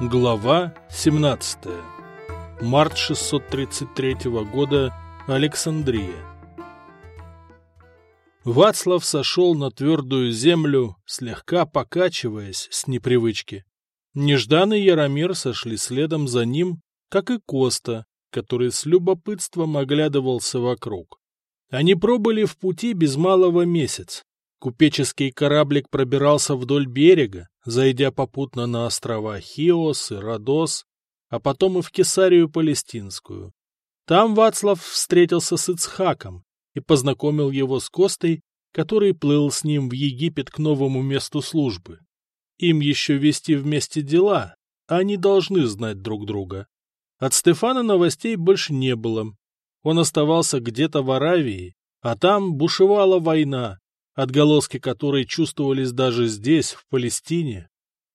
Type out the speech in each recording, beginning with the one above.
Глава 17. Март 633 года. Александрия. Вацлав сошел на твердую землю, слегка покачиваясь с непривычки. Неждан и Яромир сошли следом за ним, как и Коста, который с любопытством оглядывался вокруг. Они пробыли в пути без малого месяц. Купеческий кораблик пробирался вдоль берега, зайдя попутно на острова Хиос и Родос, а потом и в Кесарию Палестинскую. Там Вацлав встретился с Ицхаком и познакомил его с Костой, который плыл с ним в Египет к новому месту службы. Им еще вести вместе дела, а они должны знать друг друга. От Стефана новостей больше не было. Он оставался где-то в Аравии, а там бушевала война, отголоски которой чувствовались даже здесь, в Палестине.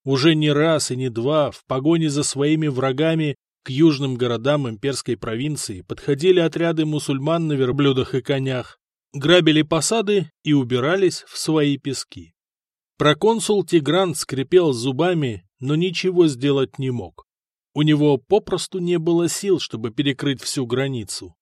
Уже не раз и не два в погоне за своими врагами к южным городам имперской провинции подходили отряды мусульман на верблюдах и конях, грабили посады и убирались в свои пески. Проконсул Тигран скрипел зубами, но ничего сделать не мог. У него попросту не было сил, чтобы перекрыть всю границу.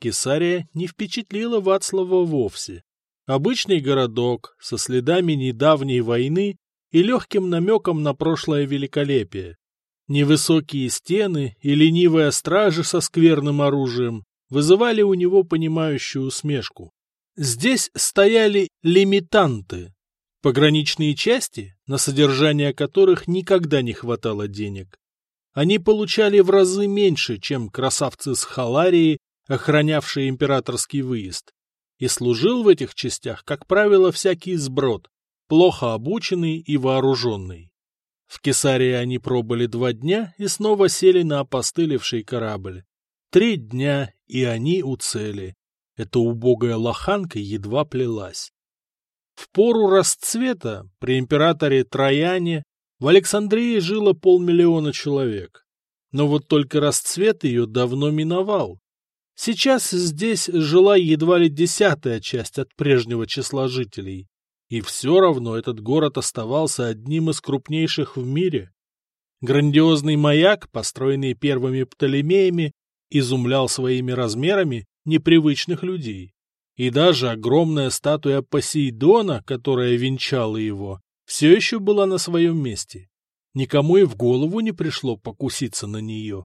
Кесария не впечатлила Вацлава вовсе. Обычный городок со следами недавней войны и легким намеком на прошлое великолепие. Невысокие стены и ленивая стража со скверным оружием вызывали у него понимающую усмешку. Здесь стояли лимитанты, пограничные части, на содержание которых никогда не хватало денег. Они получали в разы меньше, чем красавцы с Халарии, охранявшие императорский выезд и служил в этих частях, как правило, всякий сброд, плохо обученный и вооруженный. В Кесарии они пробыли два дня и снова сели на опостылевший корабль. Три дня, и они у цели. Эта убогая лоханка едва плелась. В пору расцвета при императоре Трояне в Александрии жило полмиллиона человек. Но вот только расцвет ее давно миновал, Сейчас здесь жила едва ли десятая часть от прежнего числа жителей, и все равно этот город оставался одним из крупнейших в мире. Грандиозный маяк, построенный первыми Птолемеями, изумлял своими размерами непривычных людей. И даже огромная статуя Посейдона, которая венчала его, все еще была на своем месте. Никому и в голову не пришло покуситься на нее.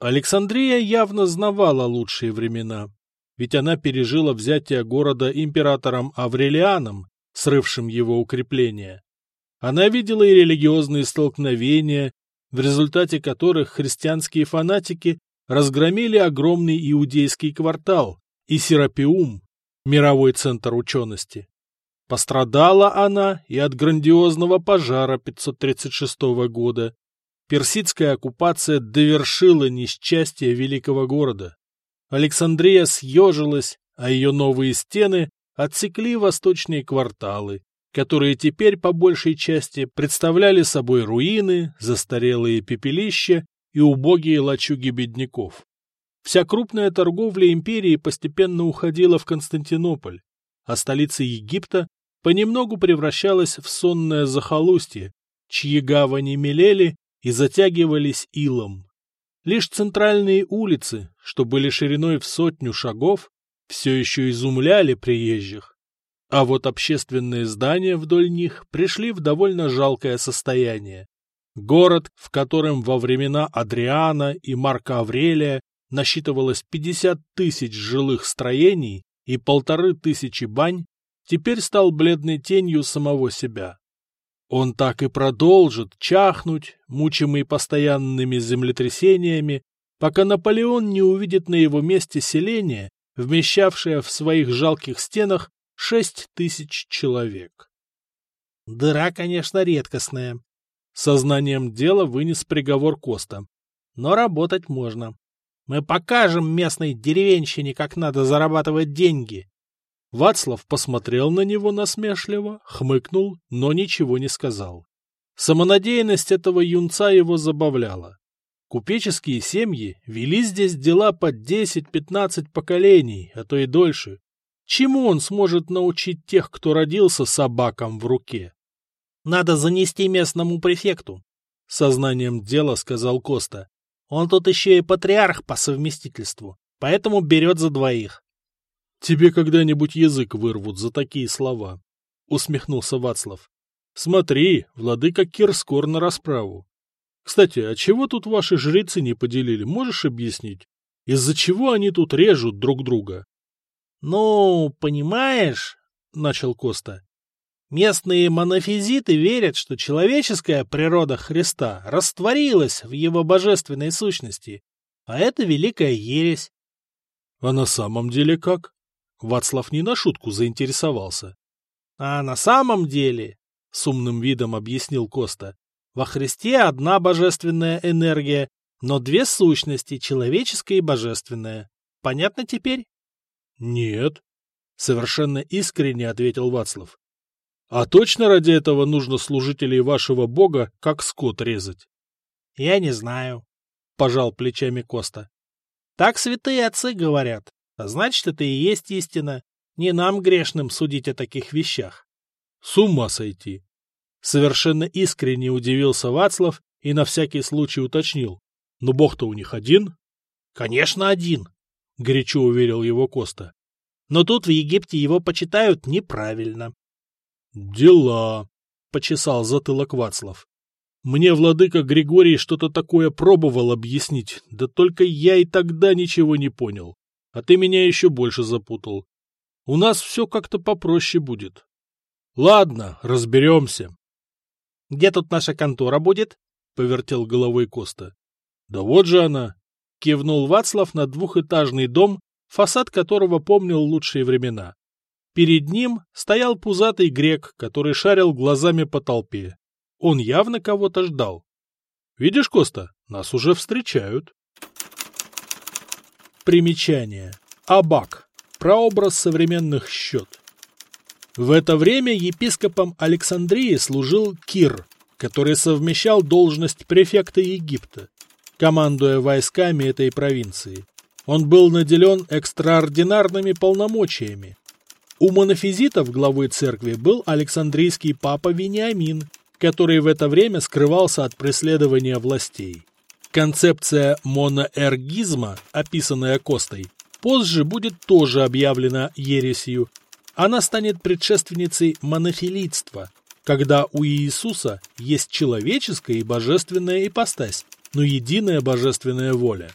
Александрия явно знавала лучшие времена, ведь она пережила взятие города императором Аврелианом, срывшим его укрепления. Она видела и религиозные столкновения, в результате которых христианские фанатики разгромили огромный иудейский квартал и Серапиум, мировой центр учености. Пострадала она и от грандиозного пожара 536 года, Персидская оккупация довершила несчастье великого города. Александрия съежилась, а ее новые стены отсекли восточные кварталы, которые теперь по большей части представляли собой руины, застарелые пепелища и убогие лачуги бедняков. Вся крупная торговля империи постепенно уходила в Константинополь, а столица Египта понемногу превращалась в сонное захолустье, чьи гавани мелели и затягивались илом. Лишь центральные улицы, что были шириной в сотню шагов, все еще изумляли приезжих. А вот общественные здания вдоль них пришли в довольно жалкое состояние. Город, в котором во времена Адриана и Марка Аврелия насчитывалось 50 тысяч жилых строений и полторы тысячи бань, теперь стал бледной тенью самого себя. Он так и продолжит чахнуть, мучимый постоянными землетрясениями, пока Наполеон не увидит на его месте селение, вмещавшее в своих жалких стенах шесть тысяч человек. Дыра, конечно, редкостная. Сознанием дела вынес приговор Коста. Но работать можно. Мы покажем местной деревенщине, как надо зарабатывать деньги. Вацлав посмотрел на него насмешливо, хмыкнул, но ничего не сказал. Самонадеянность этого юнца его забавляла. Купеческие семьи вели здесь дела по 10-15 поколений, а то и дольше. Чему он сможет научить тех, кто родился собакам в руке? Надо занести местному префекту. Сознанием дела сказал Коста. Он тут еще и патриарх по совместительству, поэтому берет за двоих. Тебе когда-нибудь язык вырвут за такие слова, усмехнулся Вацлав. Смотри, владыка Кирскор на расправу. Кстати, а чего тут ваши жрецы не поделили, можешь объяснить? Из-за чего они тут режут друг друга? — Ну, понимаешь, — начал Коста, — местные монофизиты верят, что человеческая природа Христа растворилась в его божественной сущности, а это великая ересь. — А на самом деле как? Вацлав не на шутку заинтересовался. — А на самом деле, — с умным видом объяснил Коста, — во Христе одна божественная энергия, но две сущности, человеческая и божественная. Понятно теперь? — Нет, — совершенно искренне ответил Вацлав. — А точно ради этого нужно служителей вашего бога как скот резать? — Я не знаю, — пожал плечами Коста. — Так святые отцы говорят, а значит, это и есть истина. Не нам грешным судить о таких вещах. — С ума сойти! Совершенно искренне удивился Вацлав и на всякий случай уточнил. — Но бог-то у них один? — Конечно, один, — горячо уверил его Коста. — Но тут в Египте его почитают неправильно. — Дела, — почесал затылок Вацлав. Мне владыка Григорий что-то такое пробовал объяснить, да только я и тогда ничего не понял. А ты меня еще больше запутал. У нас все как-то попроще будет. Ладно, разберемся. — Где тут наша контора будет? — повертел головой Коста. — Да вот же она! — кивнул Вацлав на двухэтажный дом, фасад которого помнил лучшие времена. Перед ним стоял пузатый грек, который шарил глазами по толпе. Он явно кого-то ждал. «Видишь, Коста, нас уже встречают». Примечание. Абак. Прообраз современных счет. В это время епископом Александрии служил Кир, который совмещал должность префекта Египта, командуя войсками этой провинции. Он был наделен экстраординарными полномочиями. У монофизитов главой церкви был Александрийский папа Вениамин, который в это время скрывался от преследования властей. Концепция моноэргизма, описанная Костой, позже будет тоже объявлена ересью. Она станет предшественницей монофилитства, когда у Иисуса есть человеческая и божественная ипостась, но единая божественная воля.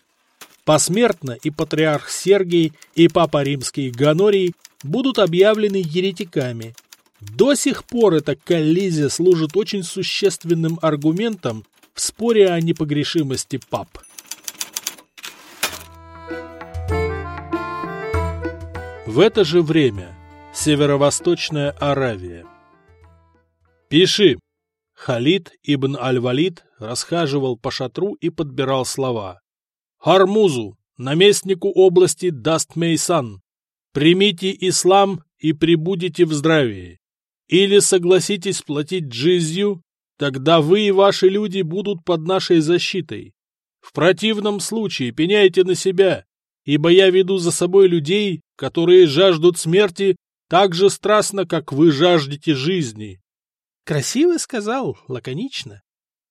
Посмертно и патриарх Сергий, и папа римский Гонорий будут объявлены еретиками, до сих пор эта коллизия служит очень существенным аргументом в споре о непогрешимости пап. В это же время северо-восточная Аравия. «Пиши!» Халид ибн Аль-Валид расхаживал по шатру и подбирал слова. «Хармузу, наместнику области Даст-Мейсан, примите ислам и пребудете в здравии. Или согласитесь платить джизью, тогда вы и ваши люди будут под нашей защитой. В противном случае пеняйте на себя, ибо я веду за собой людей, которые жаждут смерти так же страстно, как вы жаждете жизни. — Красиво сказал, лаконично.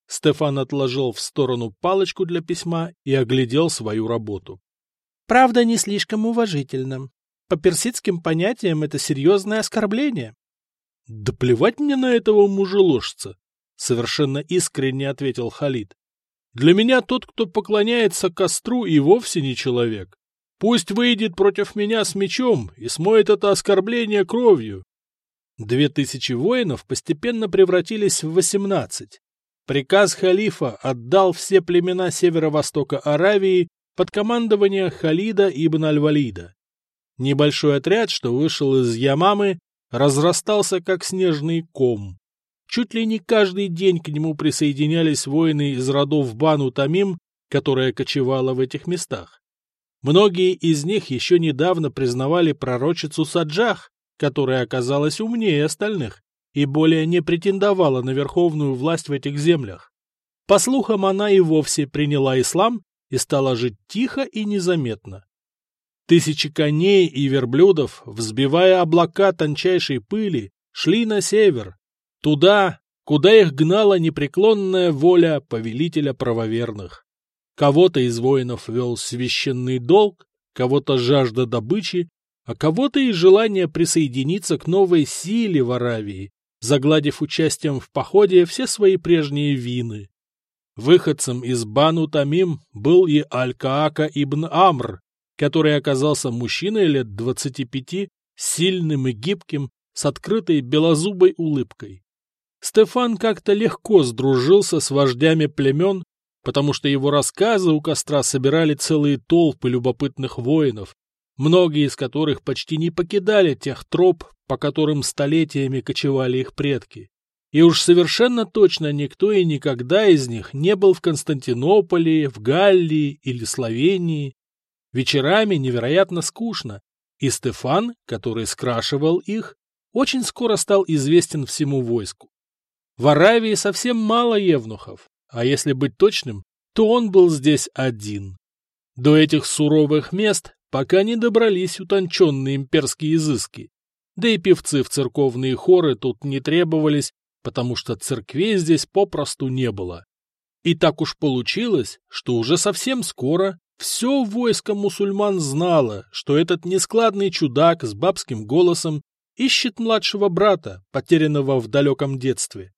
Стефан отложил в сторону палочку для письма и оглядел свою работу. — Правда, не слишком уважительно. По персидским понятиям это серьезное оскорбление. — Да плевать мне на этого мужеложца, — совершенно искренне ответил Халид. — Для меня тот, кто поклоняется костру, и вовсе не человек. Пусть выйдет против меня с мечом и смоет это оскорбление кровью. Две тысячи воинов постепенно превратились в восемнадцать. Приказ халифа отдал все племена северо-востока Аравии под командование Халида ибн Аль-Валида. Небольшой отряд, что вышел из Ямамы, разрастался как снежный ком. Чуть ли не каждый день к нему присоединялись воины из родов Бану Тамим, которая кочевала в этих местах. Многие из них еще недавно признавали пророчицу Саджах, которая оказалась умнее остальных и более не претендовала на верховную власть в этих землях. По слухам, она и вовсе приняла ислам и стала жить тихо и незаметно. Тысячи коней и верблюдов, взбивая облака тончайшей пыли, шли на север, туда, куда их гнала непреклонная воля повелителя правоверных. Кого-то из воинов вел священный долг, кого-то жажда добычи, а кого-то и желание присоединиться к новой силе в Аравии, загладив участием в походе все свои прежние вины. Выходцем из Бану Тамим был и Аль-Каака ибн Амр, который оказался мужчиной лет двадцати пяти, сильным и гибким, с открытой белозубой улыбкой. Стефан как-то легко сдружился с вождями племен, потому что его рассказы у костра собирали целые толпы любопытных воинов, многие из которых почти не покидали тех троп, по которым столетиями кочевали их предки. И уж совершенно точно никто и никогда из них не был в Константинополе, в Галлии или Словении. Вечерами невероятно скучно, и Стефан, который скрашивал их, очень скоро стал известен всему войску. В Аравии совсем мало евнухов, а если быть точным, то он был здесь один. До этих суровых мест пока не добрались утонченные имперские изыски. Да и певцы в церковные хоры тут не требовались, потому что церквей здесь попросту не было. И так уж получилось, что уже совсем скоро все войско мусульман знало, что этот нескладный чудак с бабским голосом ищет младшего брата, потерянного в далеком детстве.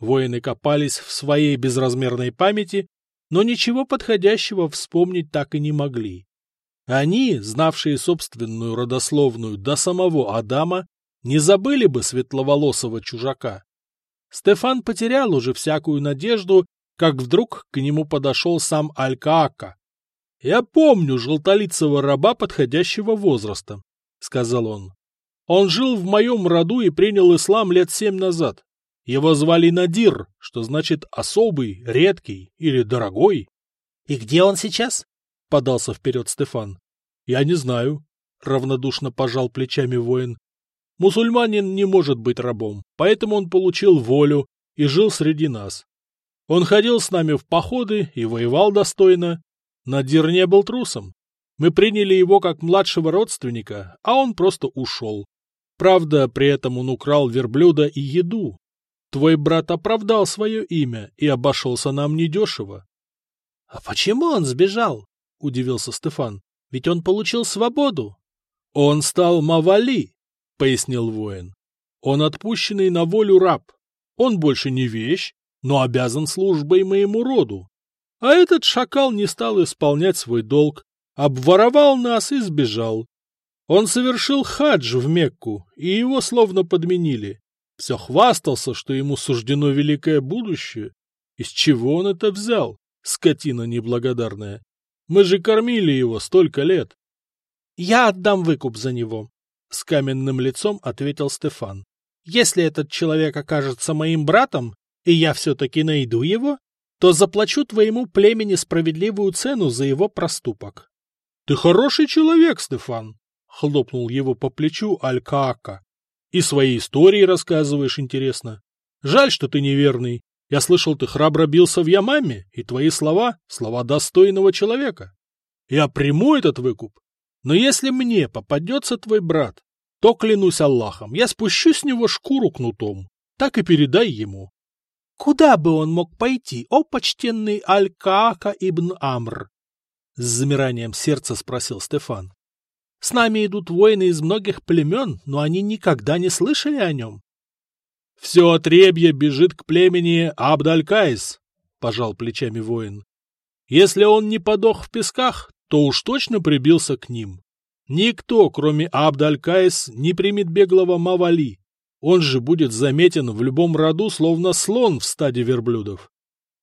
Воины копались в своей безразмерной памяти, но ничего подходящего вспомнить так и не могли. Они, знавшие собственную родословную до самого Адама, не забыли бы светловолосого чужака. Стефан потерял уже всякую надежду, как вдруг к нему подошел сам Аль-Каака. — Я помню желтолицего раба подходящего возраста, — сказал он. Он жил в моем роду и принял ислам лет семь назад. Его звали Надир, что значит особый, редкий или дорогой. — И где он сейчас? — подался вперед Стефан. — Я не знаю, — равнодушно пожал плечами воин. Мусульманин не может быть рабом, поэтому он получил волю и жил среди нас. Он ходил с нами в походы и воевал достойно. Надир не был трусом. Мы приняли его как младшего родственника, а он просто ушел. Правда, при этом он украл верблюда и еду. Твой брат оправдал свое имя и обошелся нам недешево. — А почему он сбежал? — удивился Стефан. — Ведь он получил свободу. — Он стал Мавали, пояснил воин. Он отпущенный на волю раб. Он больше не вещь, но обязан службой моему роду. А этот шакал не стал исполнять свой долг, обворовал нас и сбежал. Он совершил хадж в Мекку, и его словно подменили. Все хвастался, что ему суждено великое будущее. Из чего он это взял, скотина неблагодарная? Мы же кормили его столько лет. — Я отдам выкуп за него, — с каменным лицом ответил Стефан. «Если этот человек окажется моим братом, и я все-таки найду его, то заплачу твоему племени справедливую цену за его проступок». «Ты хороший человек, Стефан!» — хлопнул его по плечу Аль-Каака. «И свои истории рассказываешь интересно. Жаль, что ты неверный. Я слышал, ты храбро бился в Ямаме, и твои слова — слова достойного человека. Я приму этот выкуп, но если мне попадется твой брат, то, клянусь Аллахом, я спущу с него шкуру кнутом. Так и передай ему. — Куда бы он мог пойти, о почтенный Аль-Каака ибн Амр? — с замиранием сердца спросил Стефан. — С нами идут воины из многих племен, но они никогда не слышали о нем. — Все отребье бежит к племени Абдалькайс, — пожал плечами воин. — Если он не подох в песках, то уж точно прибился к ним. Никто, кроме Абдалькайс, не примет беглого Мавали. Он же будет заметен в любом роду, словно слон в стаде верблюдов.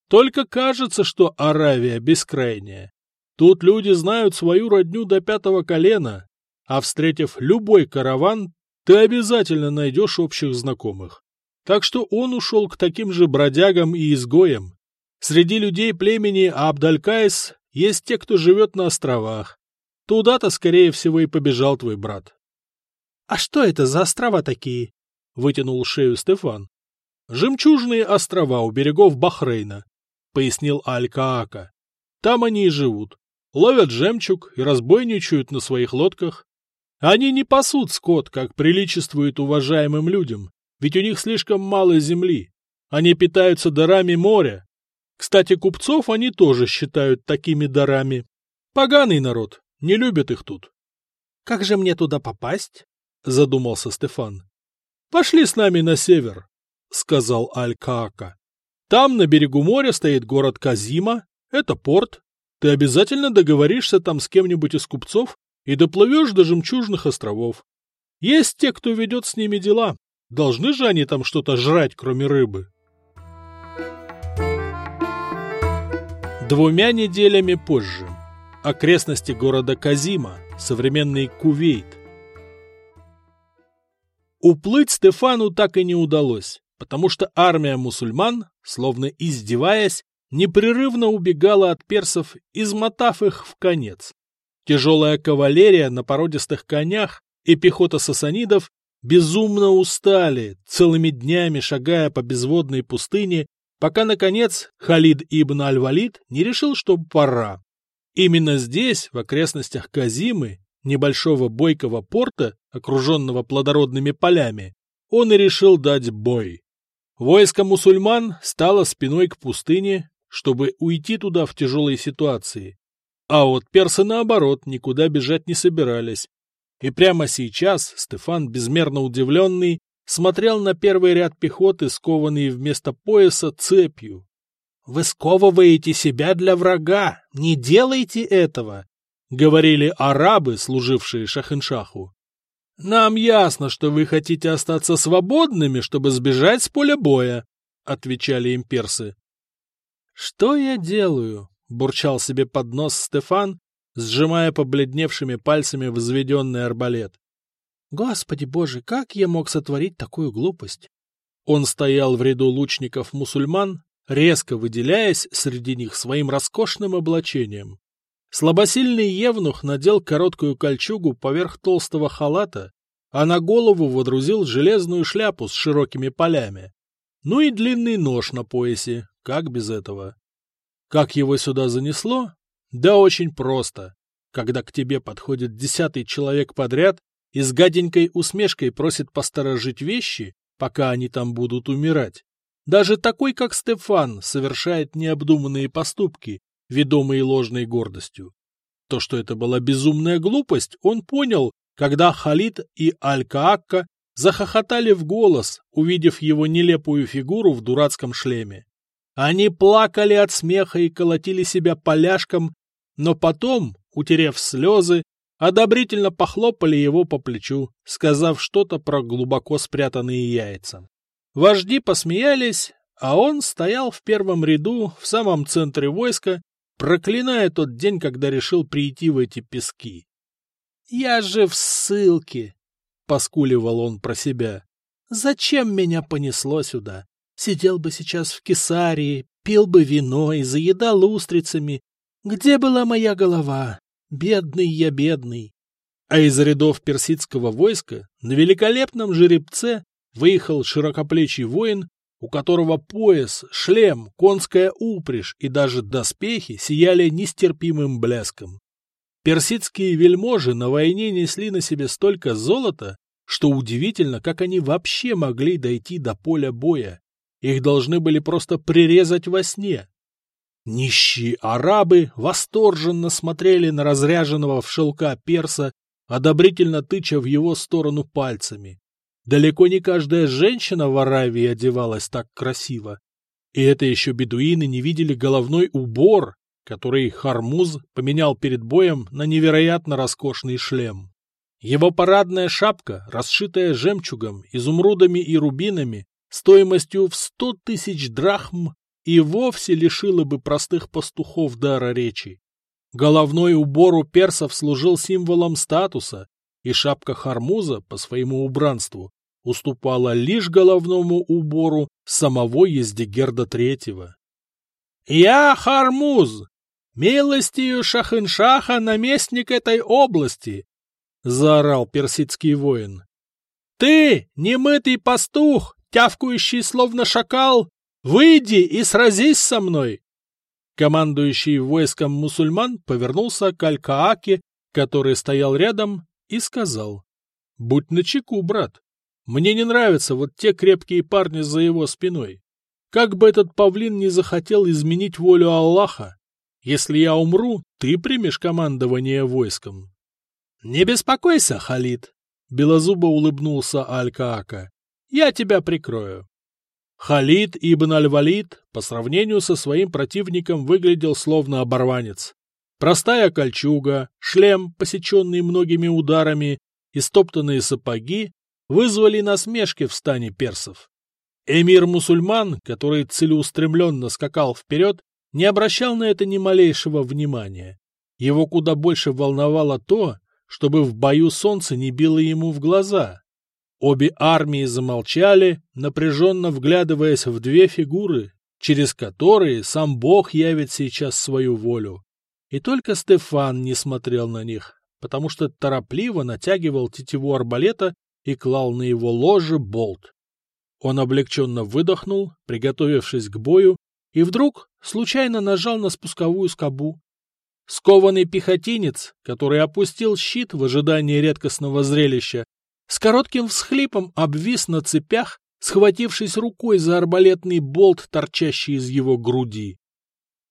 Только кажется, что Аравия бескрайняя. Тут люди знают свою родню до пятого колена, а встретив любой караван, ты обязательно найдешь общих знакомых. Так что он ушел к таким же бродягам и изгоям. Среди людей племени Абдалькайс есть те, кто живет на островах. Туда-то, скорее всего, и побежал твой брат. — А что это за острова такие? — вытянул шею Стефан. — Жемчужные острова у берегов Бахрейна, — пояснил Аль-Каака. — Там они и живут. Ловят жемчуг и разбойничают на своих лодках. Они не пасут скот, как приличествует уважаемым людям, ведь у них слишком мало земли. Они питаются дарами моря. Кстати, купцов они тоже считают такими дарами. Поганый народ, не любят их тут. — Как же мне туда попасть? — задумался Стефан. — Пошли с нами на север, — сказал Аль-Каака. — Там, на берегу моря, стоит город Казима. Это порт. Ты обязательно договоришься там с кем-нибудь из купцов и доплывешь до жемчужных островов. Есть те, кто ведет с ними дела. Должны же они там что-то жрать, кроме рыбы. Двумя неделями позже. Окрестности города Казима, современный Кувейт. Уплыть Стефану так и не удалось, потому что армия мусульман, словно издеваясь, непрерывно убегала от персов, измотав их в конец. Тяжелая кавалерия на породистых конях и пехота сасанидов безумно устали, целыми днями шагая по безводной пустыне, пока, наконец, Халид ибн Аль-Валид не решил, что пора. Именно здесь, в окрестностях Казимы, небольшого бойкого порта, окруженного плодородными полями, он и решил дать бой. Войско мусульман стало спиной к пустыне, чтобы уйти туда в тяжелой ситуации. А вот персы, наоборот, никуда бежать не собирались. И прямо сейчас Стефан, безмерно удивленный, смотрел на первый ряд пехоты, скованный вместо пояса цепью. «Вы сковываете себя для врага! Не делайте этого!» — говорили арабы, служившие Шахиншаху. «Нам ясно, что вы хотите остаться свободными, чтобы сбежать с поля боя», — отвечали им персы. «Что я делаю?» — бурчал себе под нос Стефан, сжимая побледневшими пальцами взведенный арбалет. «Господи боже, как я мог сотворить такую глупость?» Он стоял в ряду лучников-мусульман, резко выделяясь среди них своим роскошным облачением. Слабосильный евнух надел короткую кольчугу поверх толстого халата, а на голову водрузил железную шляпу с широкими полями. Ну и длинный нож на поясе, как без этого? Как его сюда занесло? Да очень просто. Когда к тебе подходит десятый человек подряд и с гаденькой усмешкой просит посторожить вещи, пока они там будут умирать. Даже такой, как Стефан, совершает необдуманные поступки, ведомые ложной гордостью. То, что это была безумная глупость, он понял, когда Халид и Аль-Каакка захохотали в голос, увидев его нелепую фигуру в дурацком шлеме. Они плакали от смеха и колотили себя поляшком, но потом, утерев слезы, одобрительно похлопали его по плечу, сказав что-то про глубоко спрятанные яйца. Вожди посмеялись, а он стоял в первом ряду, в самом центре войска, проклиная тот день, когда решил прийти в эти пески. «Я же в ссылке!» — поскуливал он про себя. «Зачем меня понесло сюда? Сидел бы сейчас в Кесарии, пил бы вино и заедал устрицами. Где была моя голова? Бедный я, бедный. А из рядов персидского войска на великолепном жеребце выехал широкоплечий воин, у которого пояс, шлем, конская упряжь и даже доспехи сияли нестерпимым блеском. Персидские вельможи на войне несли на себе столько золота, что удивительно, как они вообще могли дойти до поля боя. Их должны были просто прирезать во сне. Нищие арабы восторженно смотрели на разряженного в шелка перса, одобрительно тыча в его сторону пальцами. Далеко не каждая женщина в Аравии одевалась так красиво. И это еще бедуины не видели головной убор, который Хармуз поменял перед боем на невероятно роскошный шлем. Его парадная шапка, расшитая жемчугом, изумрудами и рубинами, стоимостью в сто тысяч драхм и вовсе лишила бы простых пастухов дара речи. Головной убор у персов служил символом статуса, и шапка Хармуза по своему убранству уступала лишь головному убору самого Ездигерда Третьего. «Я Хармуз! Милостью Шахиншаха наместник этой области!» — заорал персидский воин. «Ты, немытый пастух, тявкающий словно шакал, выйди и сразись со мной!» Командующий войском мусульман повернулся к Аль-Кааке, который стоял рядом, и сказал, «Будь начеку, брат. Мне не нравятся вот те крепкие парни за его спиной. Как бы этот павлин не захотел изменить волю Аллаха, если я умру, ты примешь командование войском. — Не беспокойся, Халид, — белозубо улыбнулся Аль-Каака. — Я тебя прикрою. Халид ибн Аль-Валид по сравнению со своим противником выглядел словно оборванец. Простая кольчуга, шлем, посеченный многими ударами, и стоптанные сапоги вызвали насмешки в стане персов. Эмир-мусульман, который целеустремленно скакал вперед, не обращал на это ни малейшего внимания. Его куда больше волновало то, чтобы в бою солнце не било ему в глаза. Обе армии замолчали, напряженно вглядываясь в две фигуры, через которые сам Бог явит сейчас свою волю. И только Стефан не смотрел на них, потому что торопливо натягивал тетиву арбалета и клал на его ложе болт. Он облегченно выдохнул, приготовившись к бою, и вдруг случайно нажал на спусковую скобу. Скованный пехотинец, который опустил щит в ожидании редкостного зрелища, с коротким всхлипом обвис на цепях, схватившись рукой за арбалетный болт, торчащий из его груди.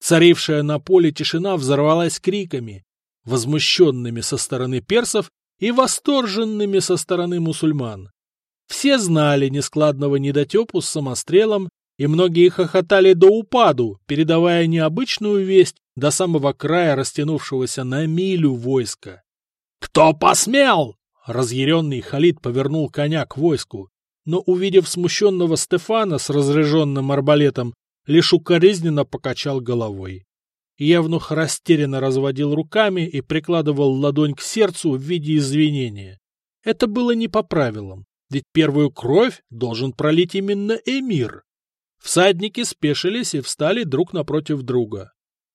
Царившая на поле тишина взорвалась криками, возмущенными со стороны персов и восторженными со стороны мусульман. Все знали нескладного недотепу с самострелом, и многие хохотали до упаду, передавая необычную весть до самого края растянувшегося на милю войска. «Кто посмел?» Разъяренный Халид повернул коня к войску, но, увидев смущенного Стефана с разряженным арбалетом, лишь укоризненно покачал головой. Евнух растерянно разводил руками и прикладывал ладонь к сердцу в виде извинения. Это было не по правилам, ведь первую кровь должен пролить именно эмир. Всадники спешились и встали друг напротив друга.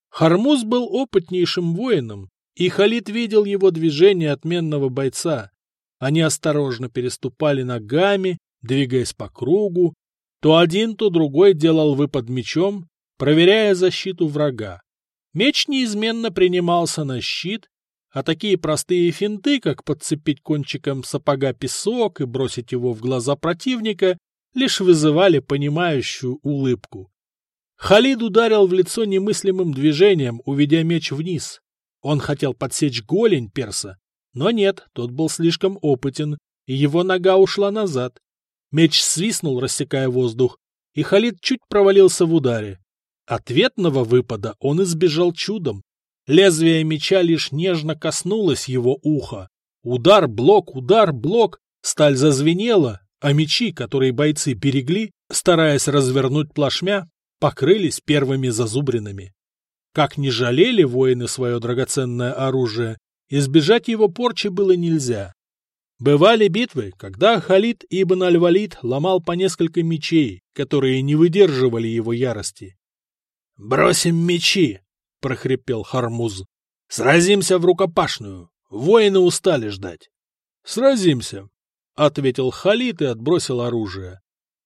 Хармуз был опытнейшим воином, и Халид видел его движение отменного бойца. Они осторожно переступали ногами, двигаясь по кругу. То один, то другой делал выпад мечом, проверяя защиту врага. Меч неизменно принимался на щит, а такие простые финты, как подцепить кончиком сапога песок и бросить его в глаза противника, лишь вызывали понимающую улыбку. Халид ударил в лицо немыслимым движением, уведя меч вниз. Он хотел подсечь голень перса, но нет, тот был слишком опытен, и его нога ушла назад. Меч свистнул, рассекая воздух, и Халид чуть провалился в ударе. Ответного выпада он избежал чудом. Лезвие меча лишь нежно коснулось его уха. Удар, блок, удар, блок. Сталь зазвенела, а мечи, которые бойцы берегли, стараясь развернуть плашмя, покрылись первыми зазубринами. Как не жалели воины свое драгоценное оружие, Избежать его порчи было нельзя. Бывали битвы, когда Халид ибн Аль-Валид ломал по несколько мечей, которые не выдерживали его ярости. «Бросим мечи!» — прохрипел Хармуз. «Сразимся в рукопашную! Воины устали ждать!» «Сразимся!» — ответил Халид и отбросил оружие.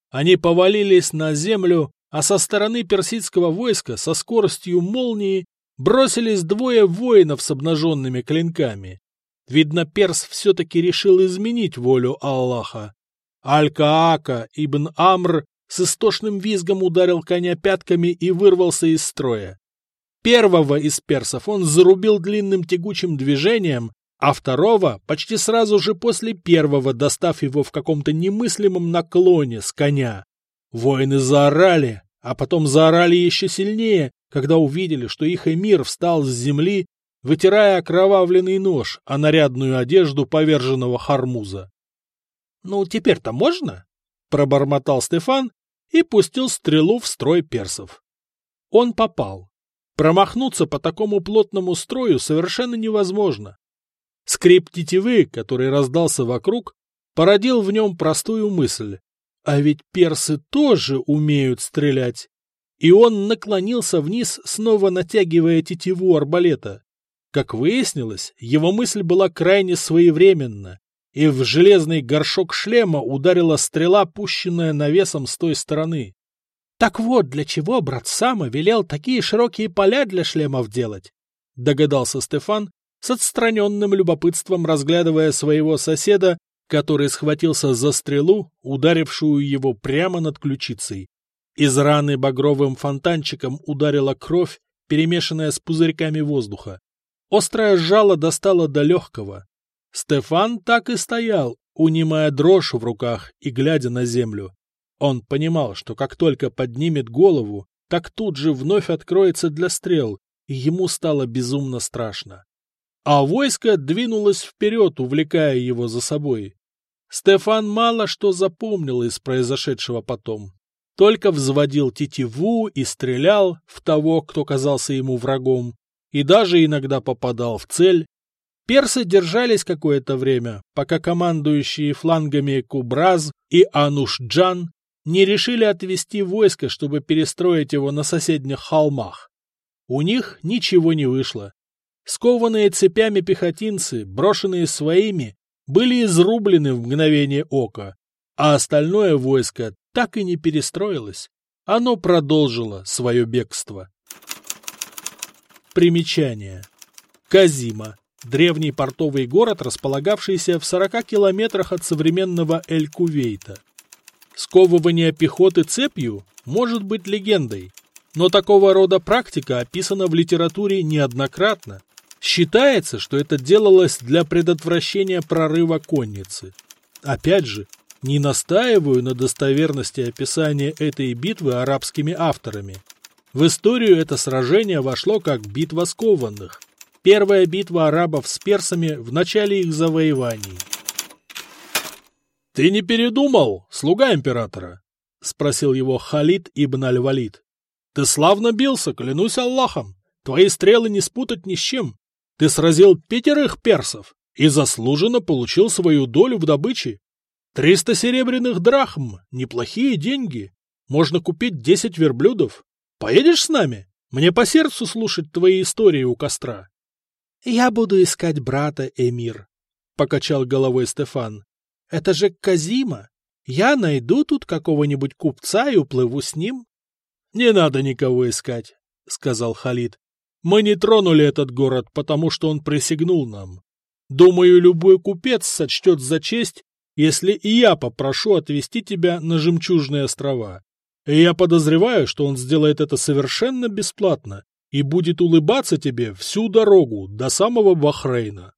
Они повалились на землю, а со стороны персидского войска со скоростью молнии бросились двое воинов с обнаженными клинками. Видно, Перс все-таки решил изменить волю Аллаха. Аль-Каака ибн Амр с истошным визгом ударил коня пятками и вырвался из строя. Первого из персов он зарубил длинным тягучим движением, а второго почти сразу же после первого, достав его в каком-то немыслимом наклоне с коня. Воины заорали, а потом заорали еще сильнее, когда увидели, что их эмир встал с земли, вытирая окровавленный нож, а нарядную одежду поверженного Хармуза. — Ну, теперь-то можно? — пробормотал Стефан и пустил стрелу в строй персов. Он попал. Промахнуться по такому плотному строю совершенно невозможно. Скрип тетивы, который раздался вокруг, породил в нем простую мысль. А ведь персы тоже умеют стрелять и он наклонился вниз, снова натягивая тетиву арбалета. Как выяснилось, его мысль была крайне своевременна, и в железный горшок шлема ударила стрела, пущенная навесом с той стороны. Так вот, для чего брат Сама велел такие широкие поля для шлемов делать, догадался Стефан, с отстраненным любопытством разглядывая своего соседа, который схватился за стрелу, ударившую его прямо над ключицей. Из раны багровым фонтанчиком ударила кровь, перемешанная с пузырьками воздуха. Острое жало достало до легкого. Стефан так и стоял, унимая дрожь в руках и глядя на землю. Он понимал, что как только поднимет голову, так тут же вновь откроется для стрел, и ему стало безумно страшно. А войско двинулось вперед, увлекая его за собой. Стефан мало что запомнил из произошедшего потом. Только взводил тетиву и стрелял в того, кто казался ему врагом, и даже иногда попадал в цель. Персы держались какое-то время, пока командующие флангами Кубраз и Ануш-Джан не решили отвести войско, чтобы перестроить его на соседних холмах. У них ничего не вышло. Скованные цепями пехотинцы, брошенные своими, были изрублены в мгновение ока, а остальное войско так и не перестроилось. Оно продолжило свое бегство. Примечание. Казима. Древний портовый город, располагавшийся в 40 километрах от современного Эль-Кувейта. Сковывание пехоты цепью может быть легендой, но такого рода практика описана в литературе неоднократно. Считается, что это делалось для предотвращения прорыва конницы. Опять же, не настаиваю на достоверности описания этой битвы арабскими авторами. В историю это сражение вошло как битва скованных. Первая битва арабов с персами в начале их завоеваний. «Ты не передумал, слуга императора?» — спросил его Халид ибн Аль-Валид. «Ты славно бился, клянусь Аллахом. Твои стрелы не спутать ни с чем. Ты сразил пятерых персов и заслуженно получил свою долю в добыче. Триста серебряных драхм — неплохие деньги. Можно купить десять верблюдов. Поедешь с нами? Мне по сердцу слушать твои истории у костра». «Я буду искать брата, Эмир», — покачал головой Стефан. Это же Казима. Я найду тут какого-нибудь купца и уплыву с ним. — Не надо никого искать, — сказал Халид. — Мы не тронули этот город, потому что он присягнул нам. Думаю, любой купец сочтет за честь, если и я попрошу отвезти тебя на Жемчужные острова. И я подозреваю, что он сделает это совершенно бесплатно и будет улыбаться тебе всю дорогу до самого Бахрейна.